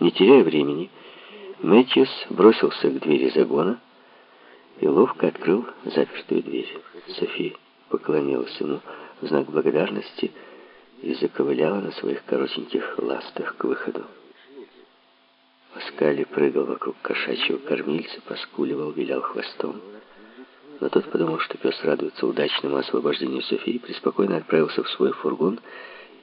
Не теряя времени, Мэтьюс бросился к двери загона и ловко открыл запертую дверь. Софи поклонилась ему в знак благодарности и заковыляла на своих коротеньких ластах к выходу. Паскали прыгал вокруг кошачьего кормильца, поскуливал, вилял хвостом. Но тот подумал, что пес радуется удачному освобождению Софии, и преспокойно отправился в свой фургон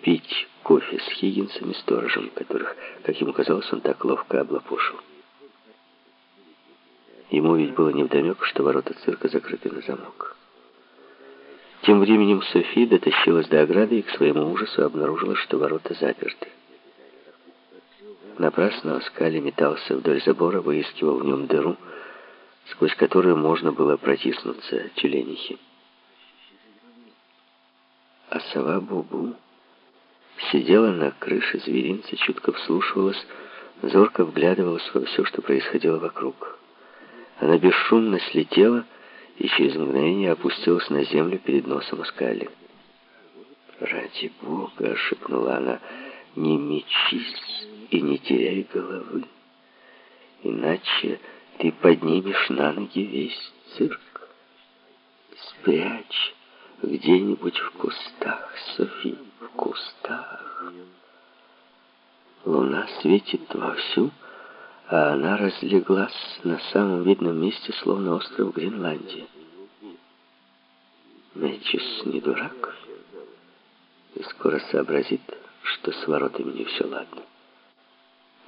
пить кофе с Хиггинсом и сторожем, которых, как ему казалось, он так ловко облапошил. Ему ведь было невдомек, что ворота цирка закрыты на замок. Тем временем Софи дотащилась до ограды и к своему ужасу обнаружила, что ворота заперты. Напрасно Оскали метался вдоль забора, выискивал в нем дыру, сквозь которую можно было протиснуться тюленихи. А сова Бубу сидела на крыше зверинца, чутко вслушивалась, зорко вглядывалась во все, что происходило вокруг. Она бесшумно слетела и через мгновение опустилась на землю перед носом Оскали. «Ради Бога!» — шепнула она. «Не мечись и не теряй головы, иначе ты поднимешь на ноги весь цирк. Спрячь где-нибудь в кустах, Софи, в кустах. Луна светит вовсю, а она разлеглась на самом видном месте, словно остров Гренландии. Мэтчис не дурак и скоро сообразит, что с воротами не все ладно.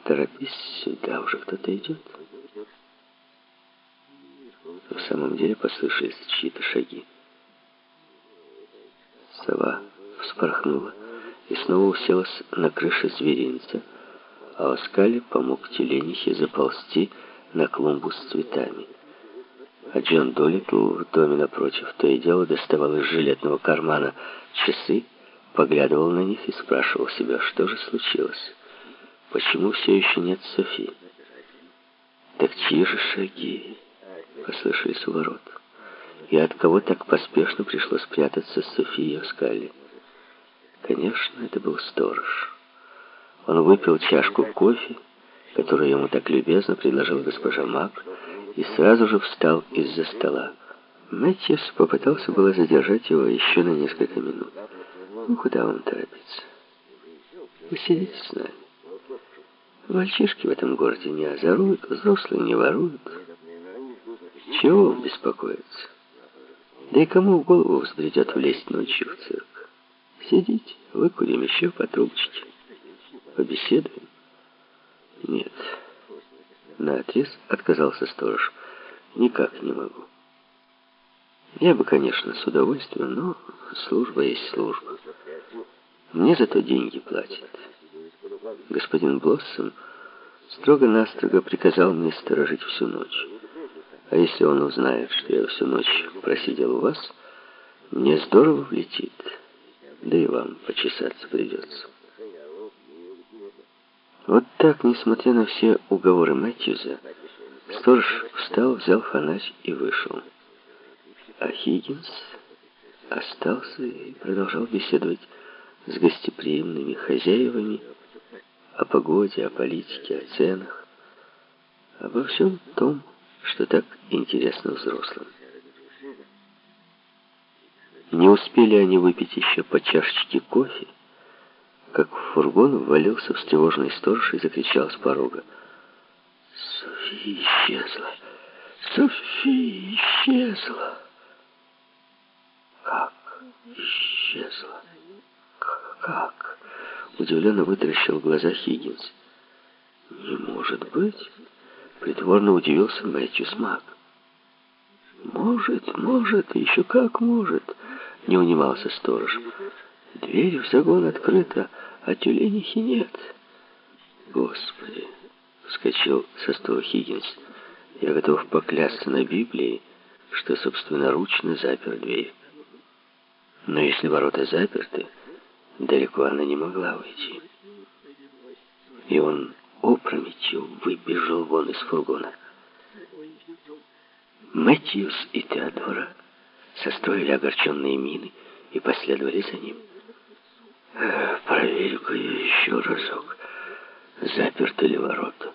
Торопись сюда, уже кто-то идет. В самом деле послышались чьи-то шаги. Сова вспорхнула и снова уселась на крыше зверинца, а Оскали помог теленихе заползти на клумбу с цветами. А Джон Долитл в доме напротив то и дело доставал из жилетного кармана часы, поглядывал на них и спрашивал себя, что же случилось. Почему все еще нет Софи? Так чьи же шаги послышались у ворот? И от кого так поспешно пришлось прятаться Софии Оскали? Конечно, это был сторож. Он выпил чашку кофе, которую ему так любезно предложила госпожа Мак, и сразу же встал из-за стола. Мэтьес попытался было задержать его еще на несколько минут. Ну, куда он торопится? Вы сидите с нами. Мальчишки в этом городе не озоруют, взрослые не воруют. Чего вам беспокоиться? Да и кому в голову взбредет влезть ночью в цирк? Сидите, выкурим еще по трубочке. Побеседуем? Нет. На отрез отказался сторож. Никак не могу. Я бы, конечно, с удовольствием, но служба есть служба. Мне зато деньги платят. Господин Блоссом строго-настрого приказал мне сторожить всю ночь. А если он узнает, что я всю ночь просидел у вас, мне здорово влетит. Да и вам почесаться придется. Вот так, несмотря на все уговоры Мэтьюза, сторож встал, взял фонарь и вышел. А Хиггинс остался и продолжал беседовать с гостеприимными хозяевами, о погоде, о политике, о ценах, обо всем том, что так интересно взрослым. Не успели они выпить еще по чашечке кофе, как в фургон ввалился встревоженный сторож и закричал с порога. «Софи исчезла! Софи исчезла!» «Как исчезла? Как?» Удивленно вытаращил глаза Хиггинс. «Не может быть!» Притворно удивился Мэтью Смак. «Может, может, еще как может!» Не унимался сторож. «Дверь в загон открыта, а тюленихи нет!» «Господи!» — вскочил со стола Хиггинс. «Я готов поклясться на Библии, что собственноручно запер дверь. Но если ворота заперты...» Далеко она не могла уйти. И он опрометью выбежал вон из фургона. Мэтьюс и Теодора состроили огорченные мины и последовали за ним. «Проверю-ка я еще разок», заперты ли ворота.